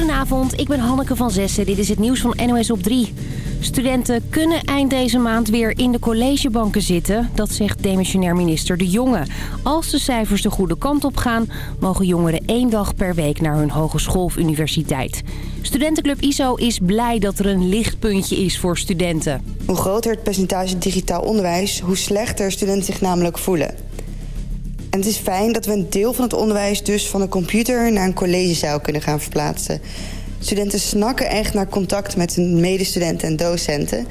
Goedenavond, ik ben Hanneke van Zessen. Dit is het nieuws van NOS op 3. Studenten kunnen eind deze maand weer in de collegebanken zitten. Dat zegt demissionair minister De Jonge. Als de cijfers de goede kant op gaan... mogen jongeren één dag per week naar hun hogeschool of universiteit. Studentenclub ISO is blij dat er een lichtpuntje is voor studenten. Hoe groter het percentage digitaal onderwijs... hoe slechter studenten zich namelijk voelen. En het is fijn dat we een deel van het onderwijs dus van een computer naar een collegezaal kunnen gaan verplaatsen. Studenten snakken echt naar contact met hun medestudenten en docenten.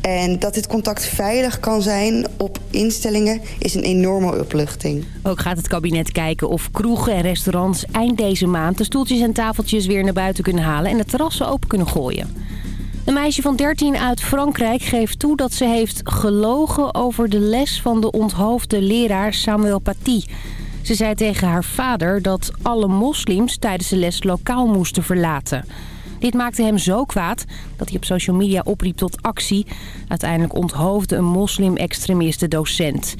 En dat dit contact veilig kan zijn op instellingen is een enorme opluchting. Ook gaat het kabinet kijken of kroegen en restaurants eind deze maand... de stoeltjes en tafeltjes weer naar buiten kunnen halen... en de terrassen open kunnen gooien. Een meisje van 13 uit Frankrijk geeft toe dat ze heeft gelogen over de les van de onthoofde leraar Samuel Paty. Ze zei tegen haar vader dat alle moslims tijdens de les lokaal moesten verlaten. Dit maakte hem zo kwaad dat hij op social media opriep tot actie. Uiteindelijk onthoofde een moslim-extremist de docent.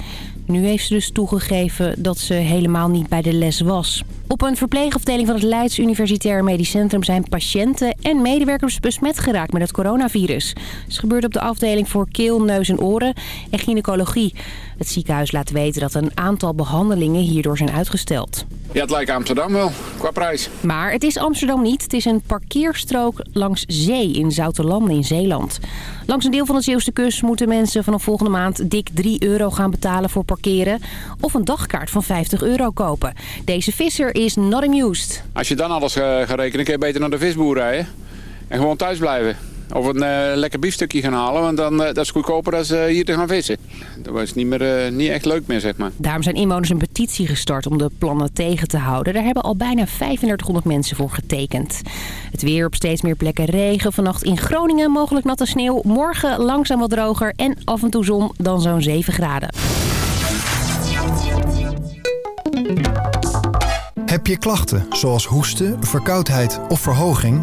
Nu heeft ze dus toegegeven dat ze helemaal niet bij de les was. Op een verpleegafdeling van het Leids Universitair Medisch Centrum zijn patiënten en medewerkers besmet geraakt met het coronavirus. Het gebeurt op de afdeling voor keel, neus en oren en gynaecologie. Het ziekenhuis laat weten dat een aantal behandelingen hierdoor zijn uitgesteld. Ja, het lijkt Amsterdam wel, qua prijs. Maar het is Amsterdam niet. Het is een parkeerstrook langs zee in Zoutelanden in Zeeland. Langs een deel van de Zeeuwse kust moeten mensen vanaf volgende maand dik 3 euro gaan betalen voor parkeren. Of een dagkaart van 50 euro kopen. Deze visser is not amused. Als je dan alles uh, gaat rekenen, kun je beter naar de visboer rijden. En gewoon thuis blijven. Of een uh, lekker biefstukje gaan halen, want dan, uh, dat is goedkoper dan uh, hier te gaan vissen. Dat was niet, meer, niet echt leuk meer, zeg maar. Daarom zijn inwoners een petitie gestart om de plannen tegen te houden. Daar hebben al bijna 3500 mensen voor getekend. Het weer op steeds meer plekken regen. Vannacht in Groningen mogelijk natte sneeuw. Morgen langzaam wat droger en af en toe zon, dan zo'n 7 graden. Heb je klachten zoals hoesten, verkoudheid of verhoging?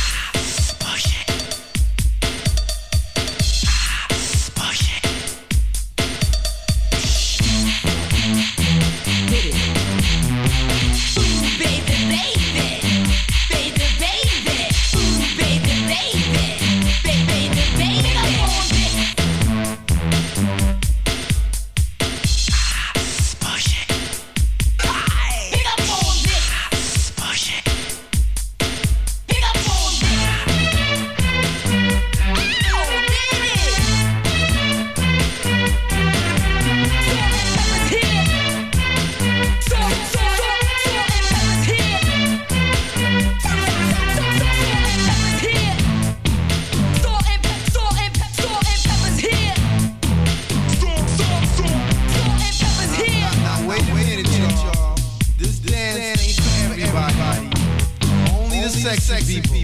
sexy people.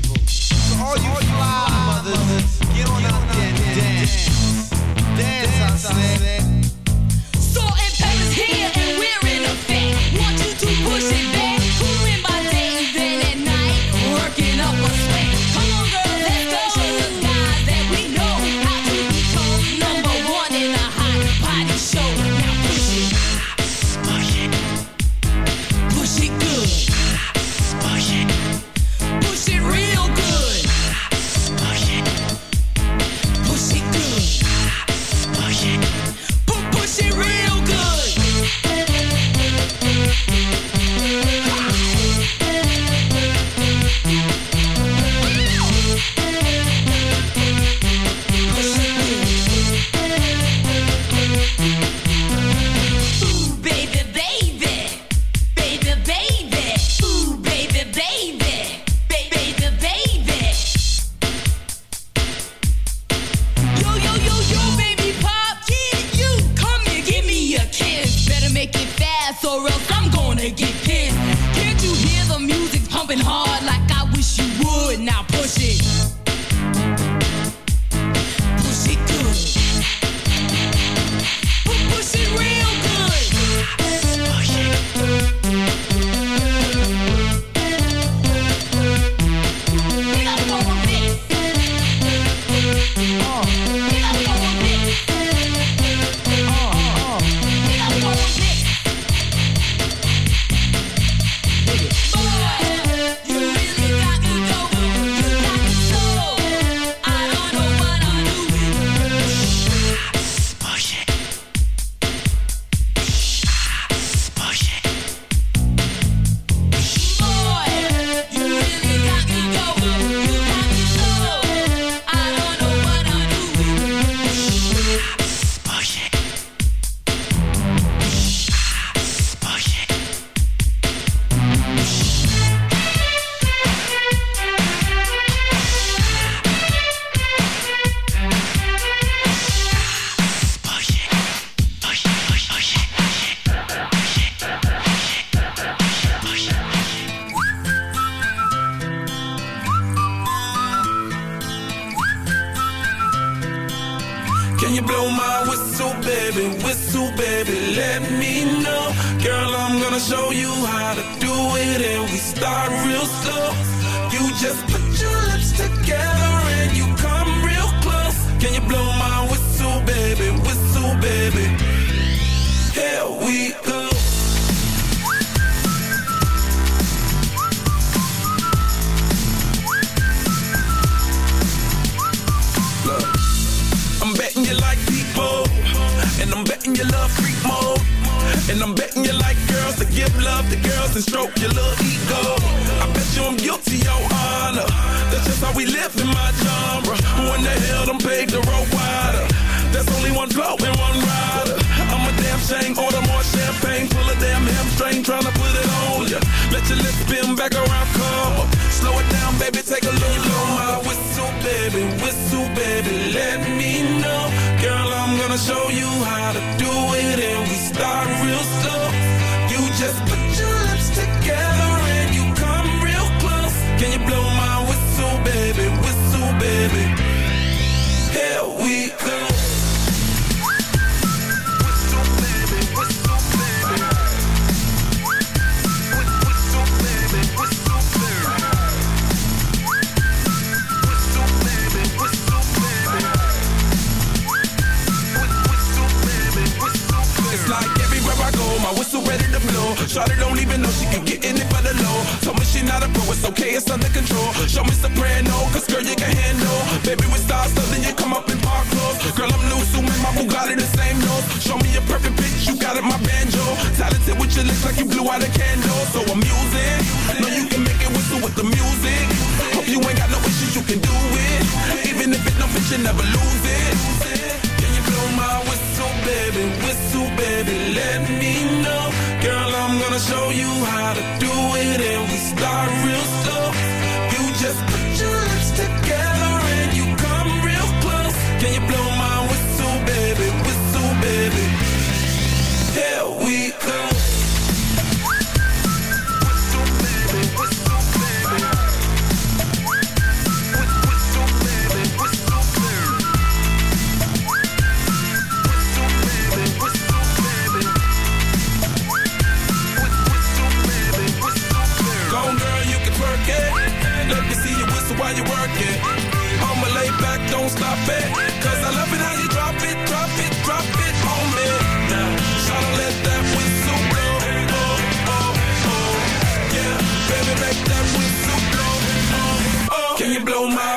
you blow my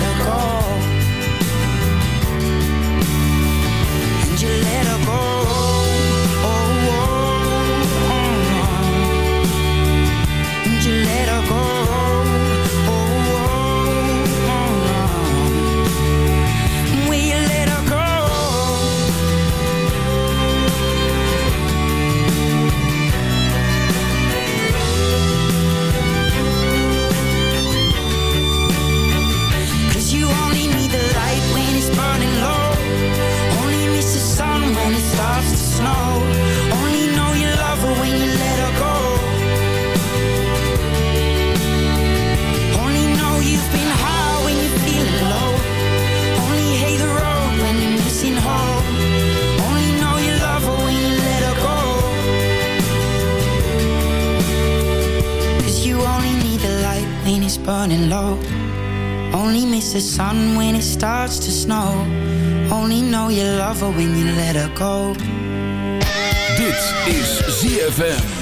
starts to snow. Only know you love her when you let her go. Dit is ZFM.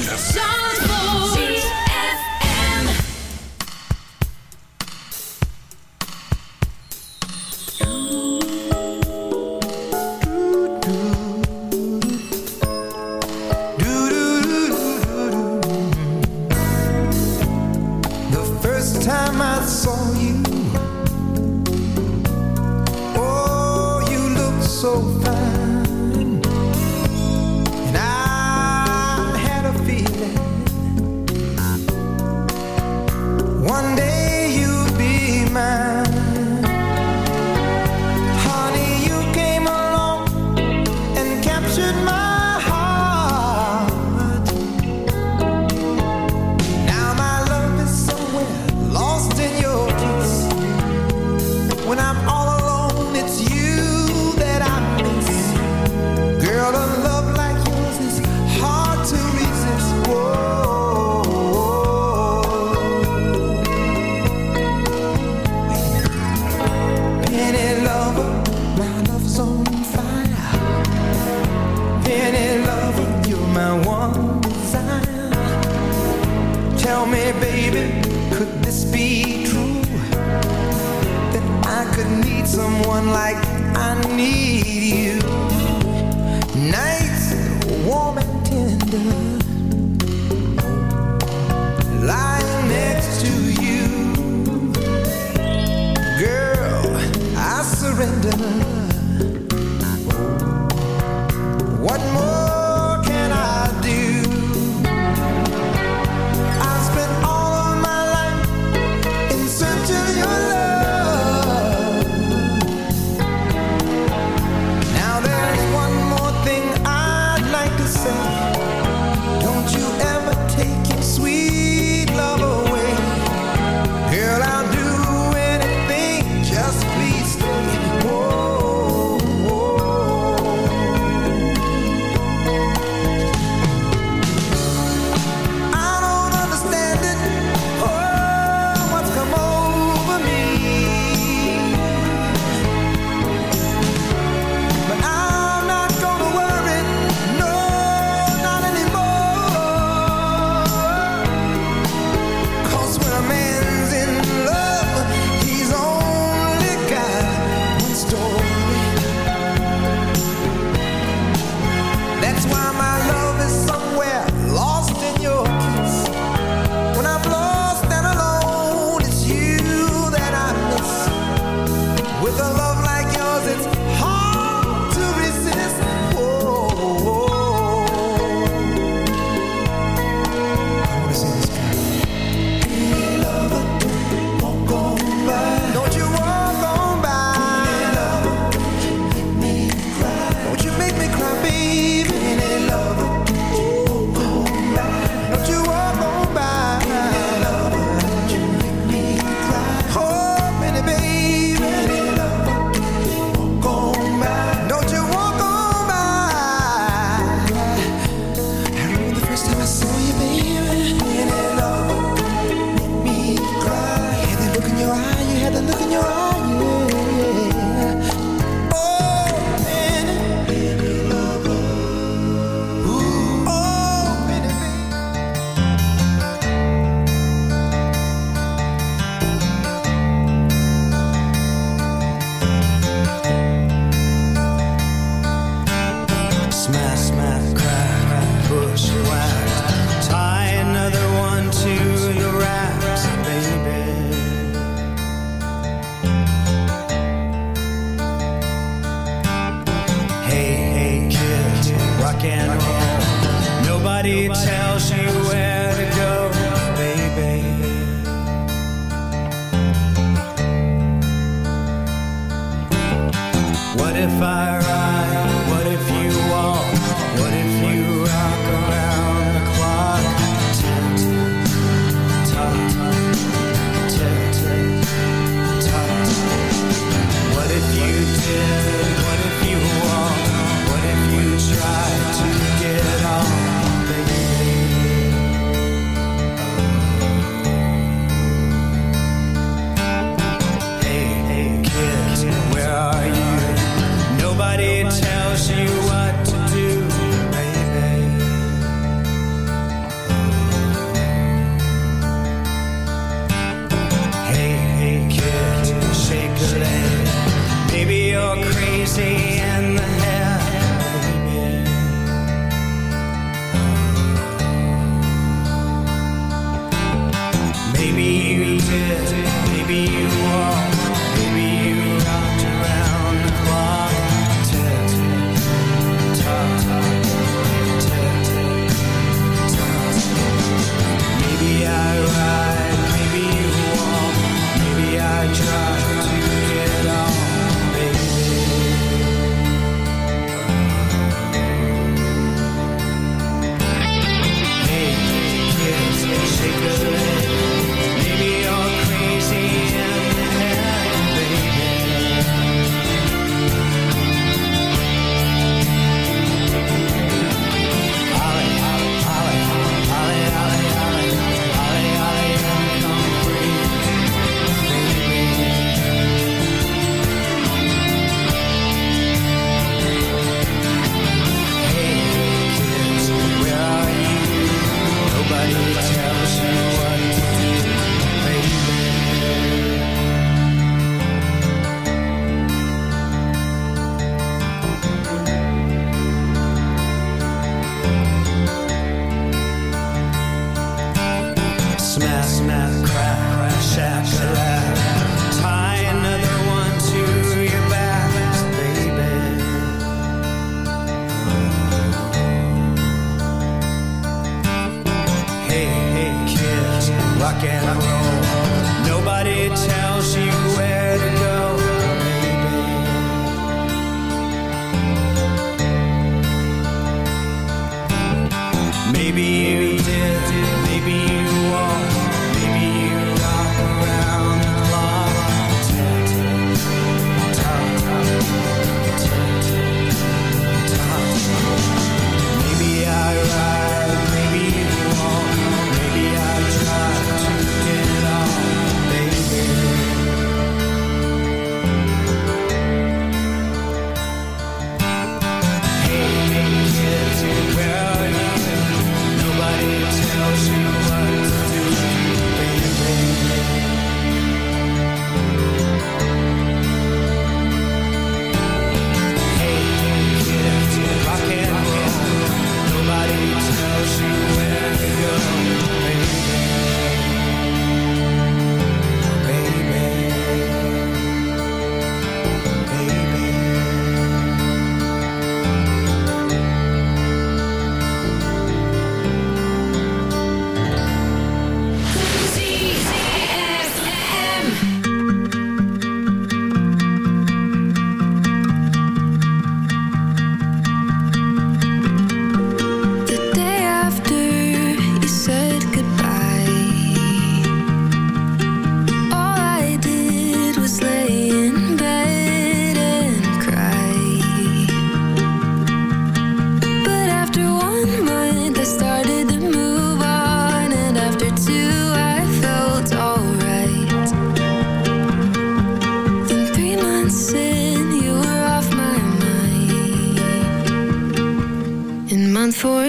for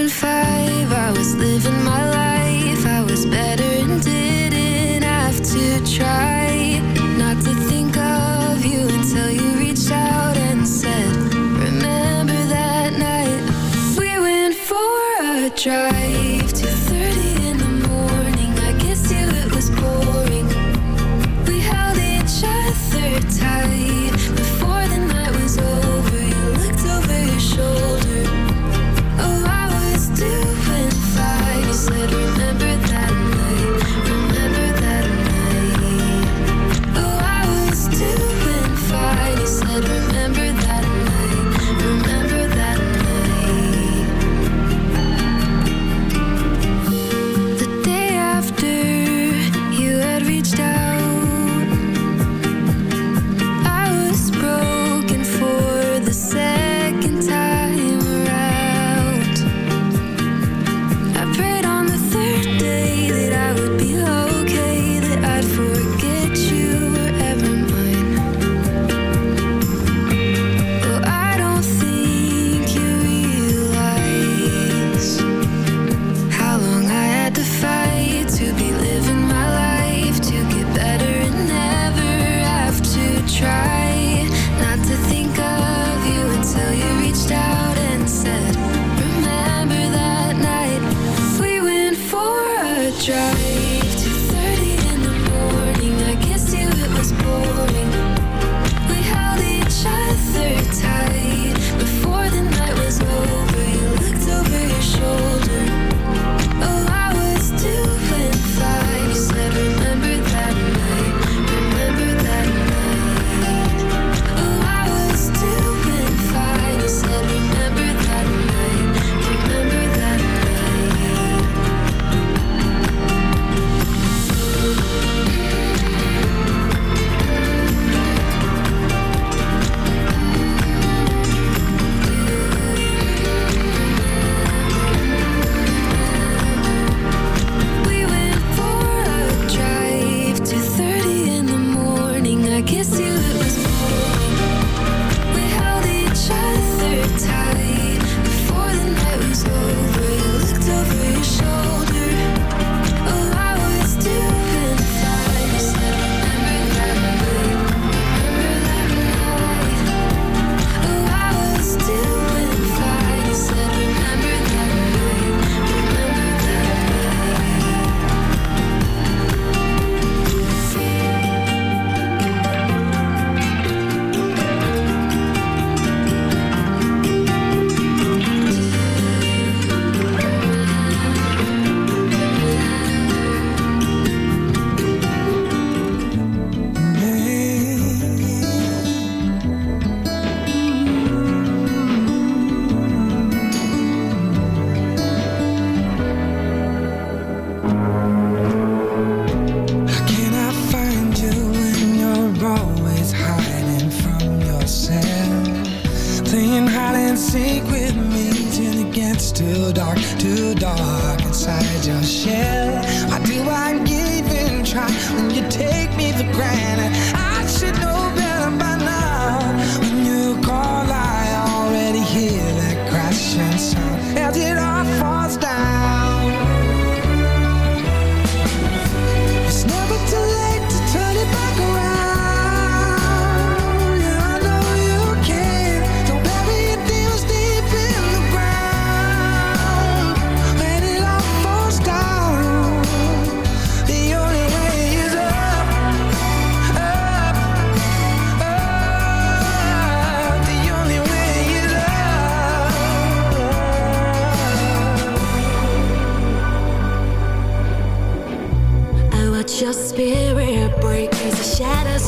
too dark, too dark inside your shell. Why do I even try when you take me for granted? I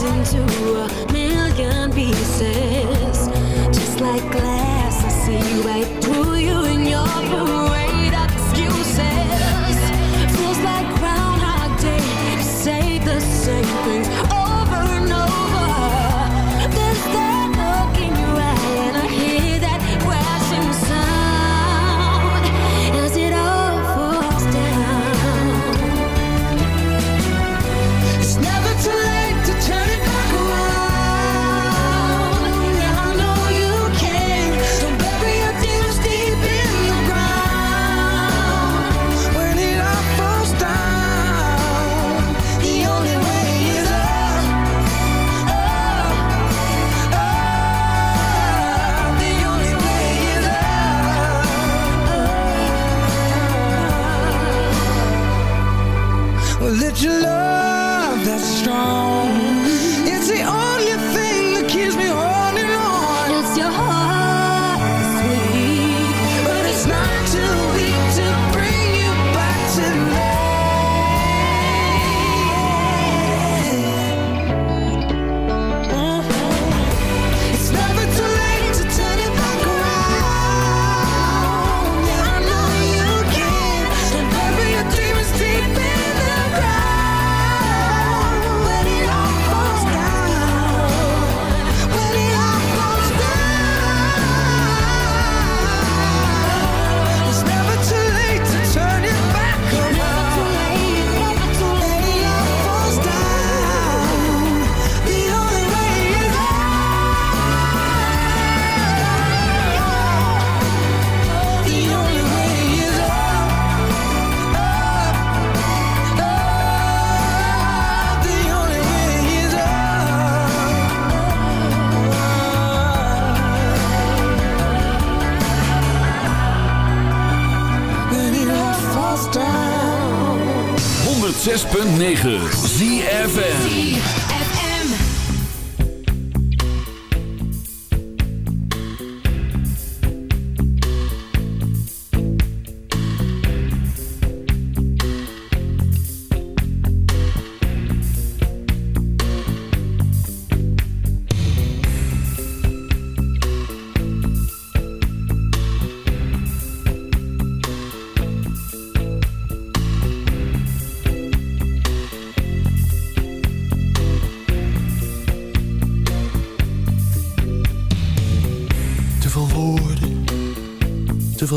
into a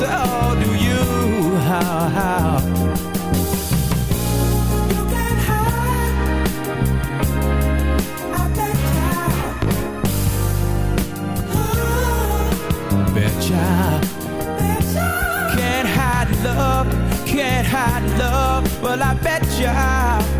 so do you. How, how? You can't hide. I bet ya. Betcha. Can't hide love, can't hide love. Well, I bet ya.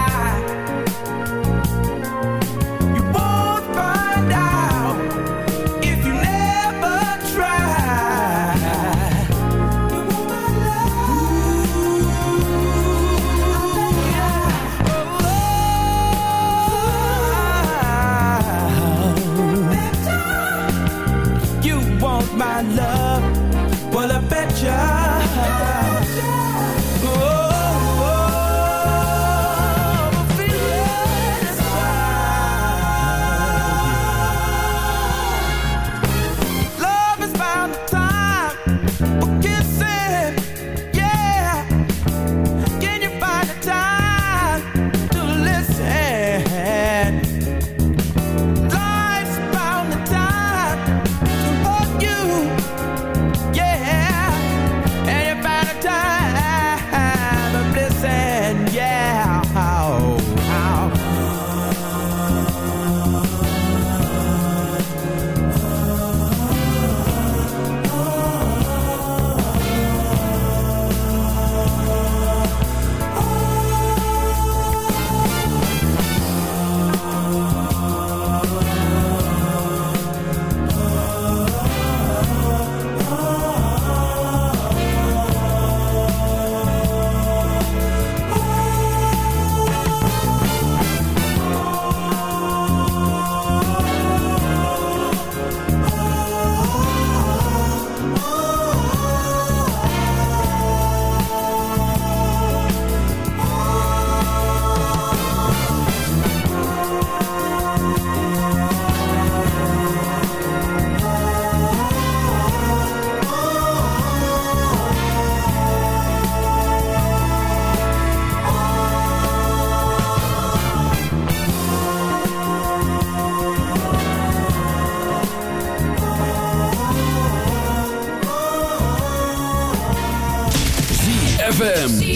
ZFM.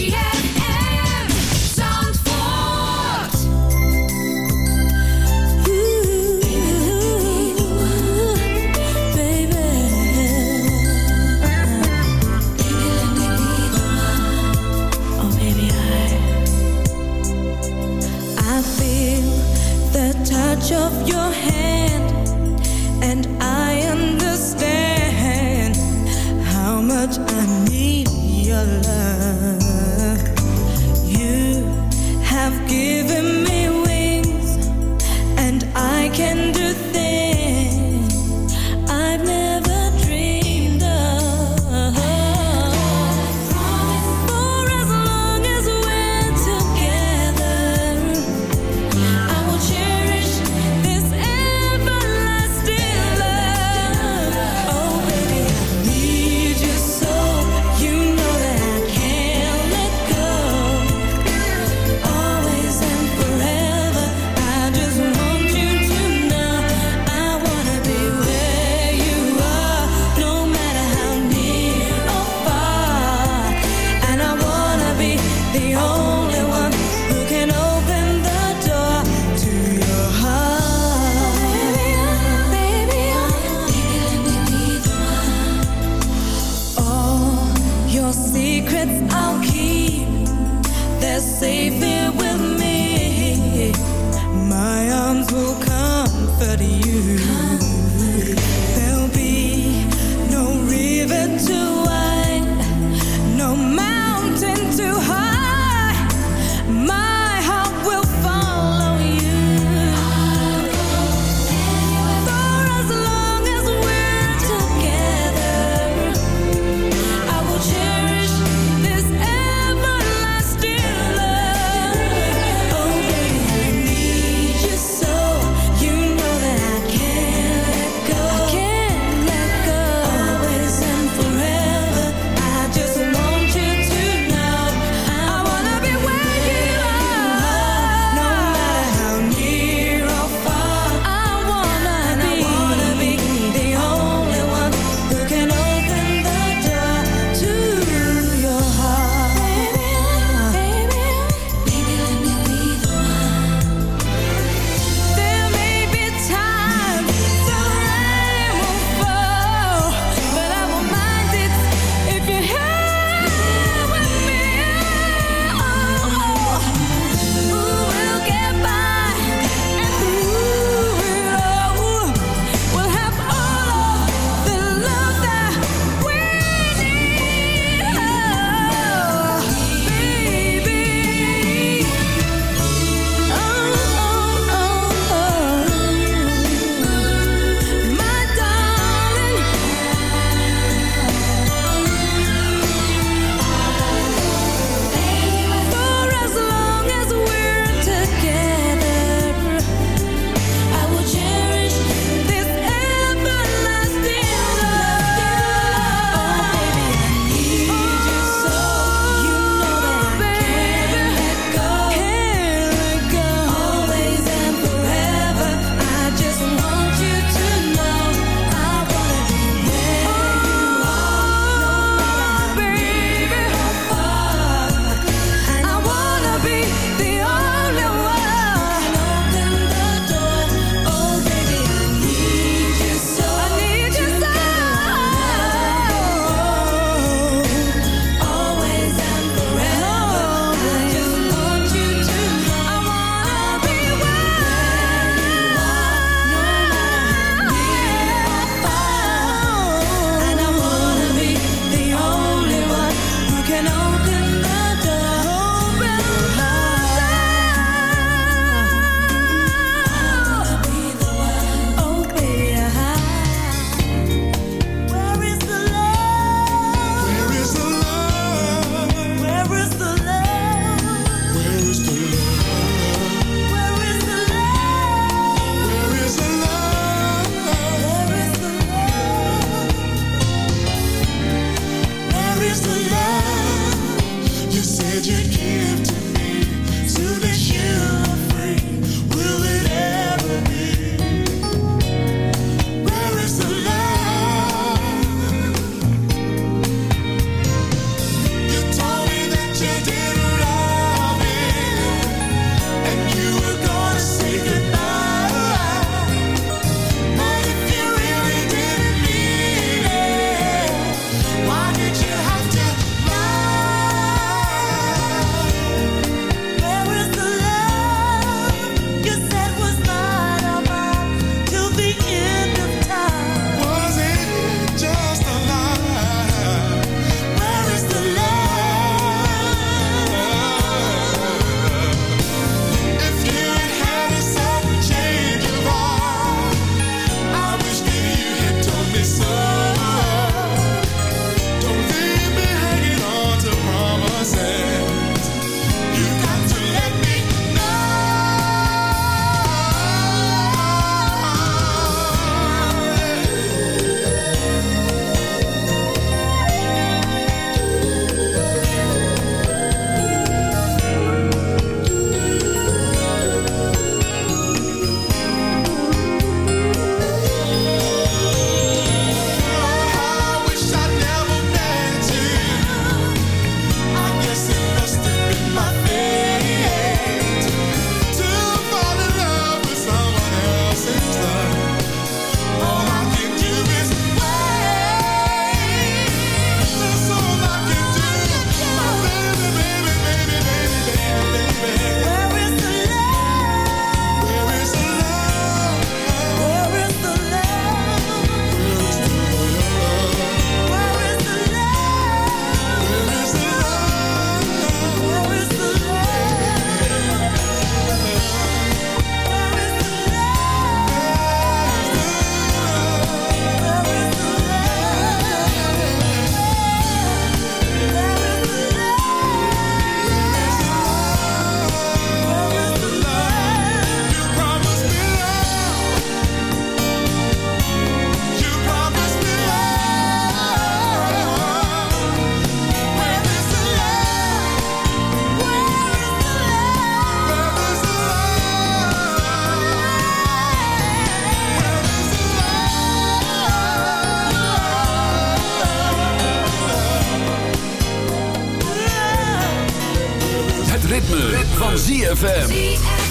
Van ZFM.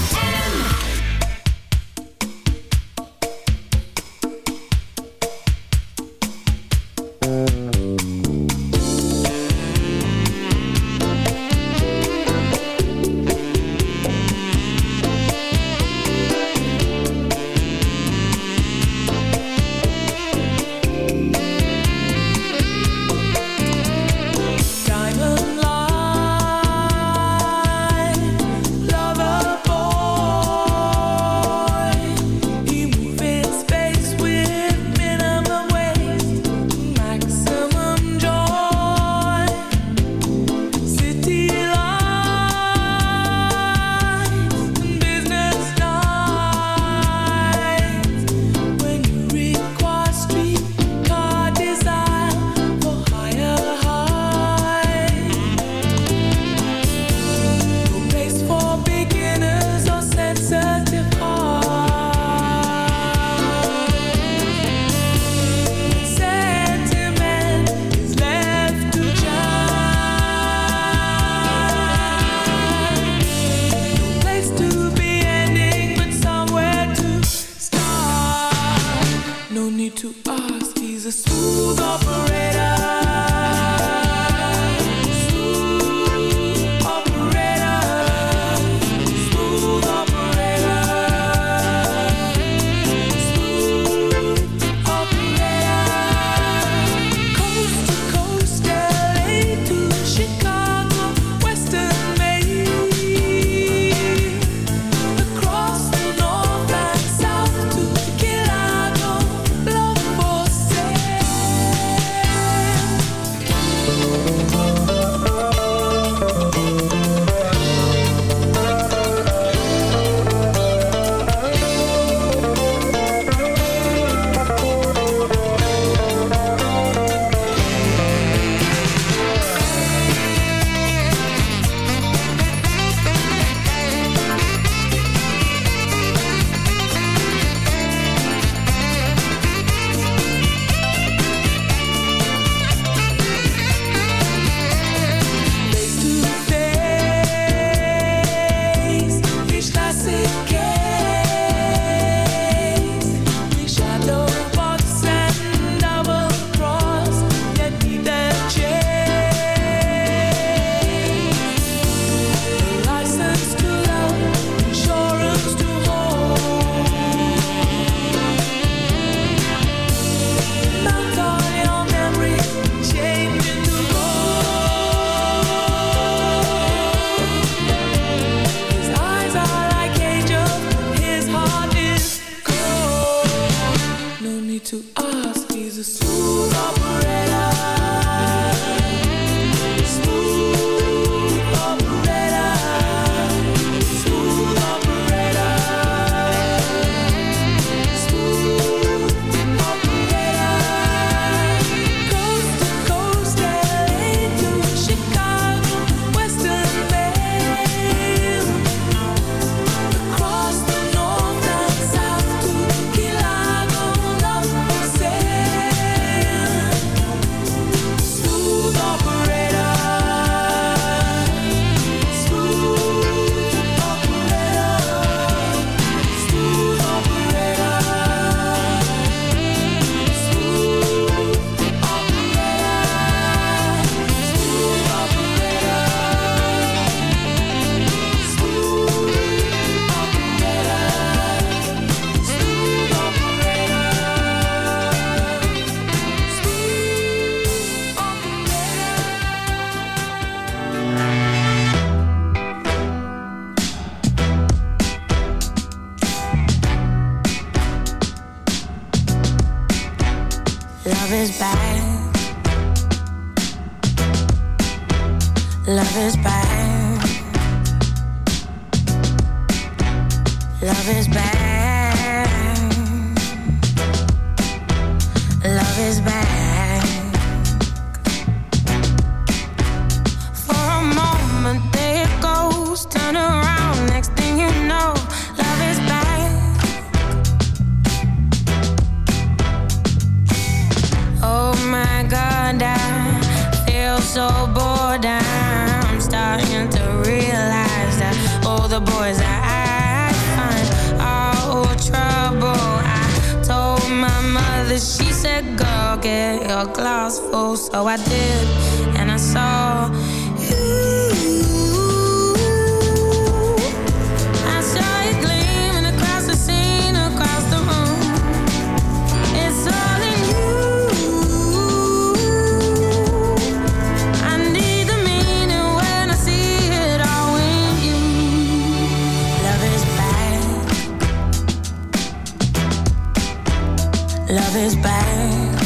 Love is back.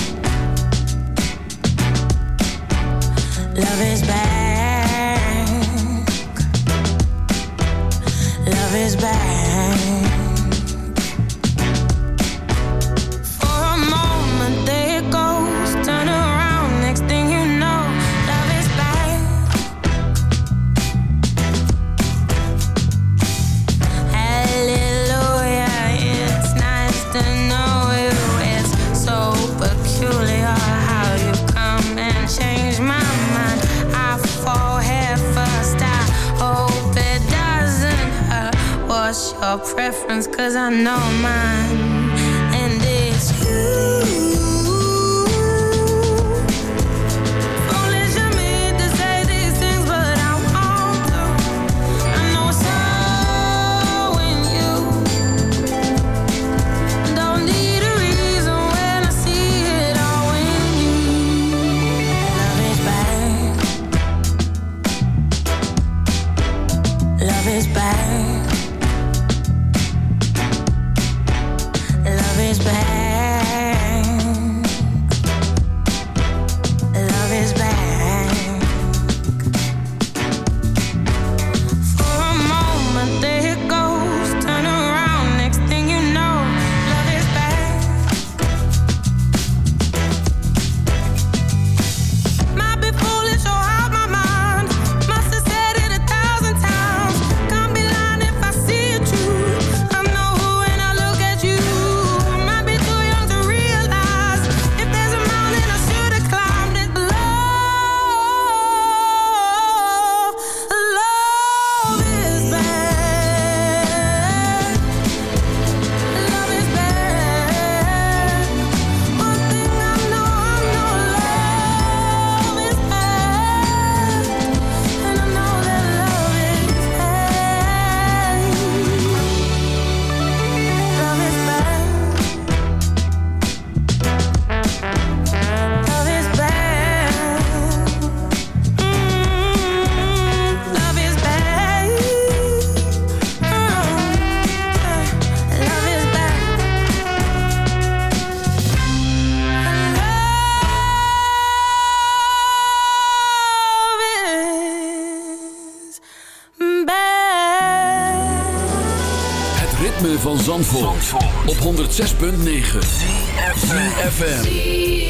Love is back. Love is back. your preference, cause I know mine. 106.9 FM.